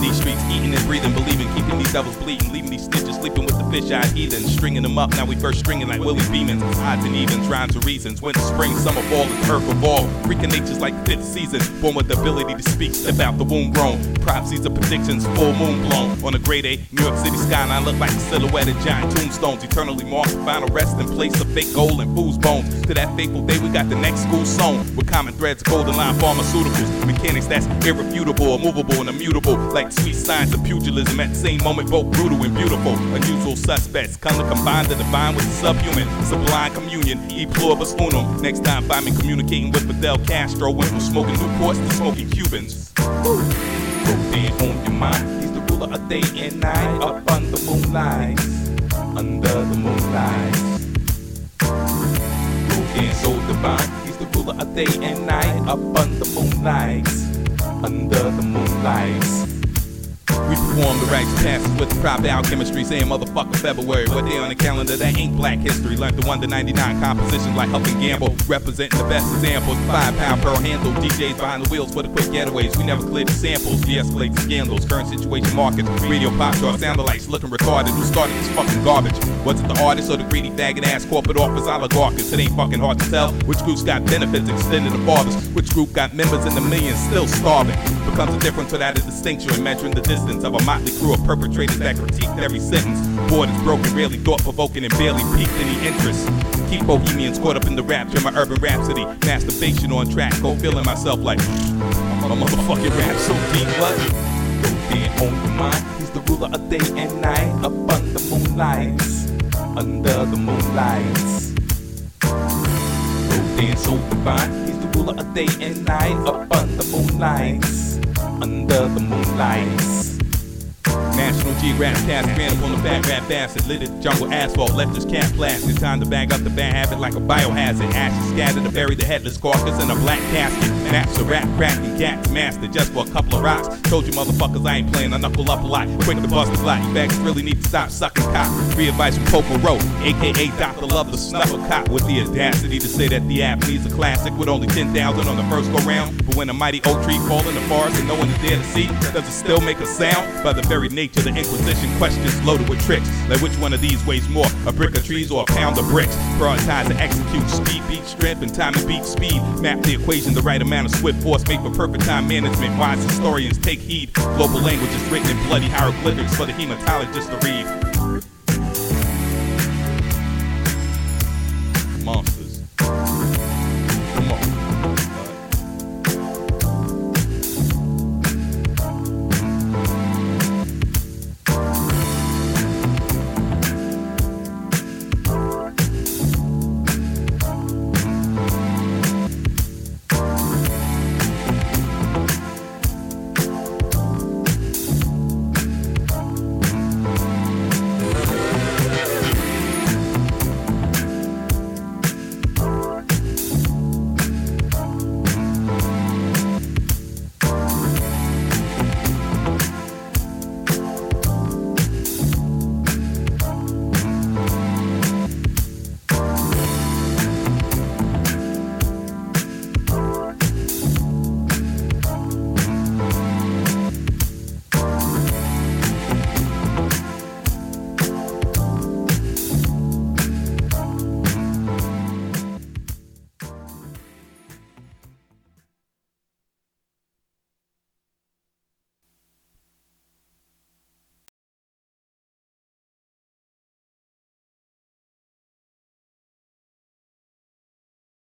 these streets, eating and breathing, believing, keeping these devils bleeding, leaving these snitches sleeping with the fish eyed heathens. Stringing them up, now we first stringing like Willie Beamen. Odds and evens, rhymes and reasons. Winter, spring, summer, fall, and earth of all. Freaking nature's like fifth season. Born with the ability to speak, step out the womb grown. Prophecies of predictions, full moon blown. On a grade A, New York City skyline look like a silhouette of giant tombstones. Eternally marked, final resting place of fake gold and fool's bones. To that fateful day, we got the next school sewn. With common threads, golden line pharmaceuticals. Mechanics that's irrefutable, immovable, and immutable. Like sweet signs of pugilism. At the same moment, both brutal and beautiful. Unusual suspects come to combine the divine with the subhuman. Sublime communion, e pluribus unum. Next time, find me communicating with Fidel Castro. Went from smoking Newports to smoking Cubans. Woo. On your mind. He's the ruler of day and night. Up under the moonlight. Under the moonlight. Rodan so divine. He's the ruler of day and night. Up under the moonlight. Under the moonlight. We perform the rites passes with the proper alchemistry, saying motherfucker February. What day on the calendar that ain't black history? Learned the 1 to 99 compositions like Huff and Gamble, representing the best examples. Five pound per handle, DJs behind the wheels for the quick getaways. We never clear the samples, de escalate the scandals. Current situation markets, radio pop chart, sound lights looking retarded. Who started this fucking garbage? Was it the artist or the greedy faggot ass corporate office oligarchs? It ain't fucking hard to tell which group's got benefits extended to fathers, which group got members in the millions still starving. Becomes a difference without a distinction in measuring the distance of a motley crew of perpetrators that critiqued every sentence. Borders broken, rarely thought provoking, and barely piqued any interest. Keep bohemians caught up in the rapture, my urban rhapsody. Masturbation on track, go feeling myself like I'm a motherfucking rap so deep. What? Rodan on your mind, he's the ruler of day and night. Up under the moonlight, under the moonlight. Rodan so divine, he's the ruler of day and night. Up under the moonlight, under the moonlight. National Geographic cast random on the fat rap acid. Lit it jungle asphalt, left this cat plastic. Time to bag up the bad habit like a biohazard. Ashes scattered to bury the headless carcass in a black casket. Maps a rap cracking cats master just for a couple of rocks. Told you motherfuckers I ain't playing, I knuckle up a lot. Quick to bust a lot. You bags really need to stop sucking cock. Free advice from Coco Rowe, aka Dr. Love the Snuffer Cop. With the audacity to say that the app needs a classic with only 10,000 on the first go round. But when a mighty oak tree fall in the forest and no one is there to see, does it still make a sound? By the very nature the Inquisition questions loaded with tricks. Like which one of these weighs more, a brick of trees or a pound of bricks? Prioritize to execute speed beats strength and time to beat speed. Map the equation, the right amount of swift force made for perfect time management. Wise historians take heed. Global language is written in bloody hieroglyphics for the hematologist to read.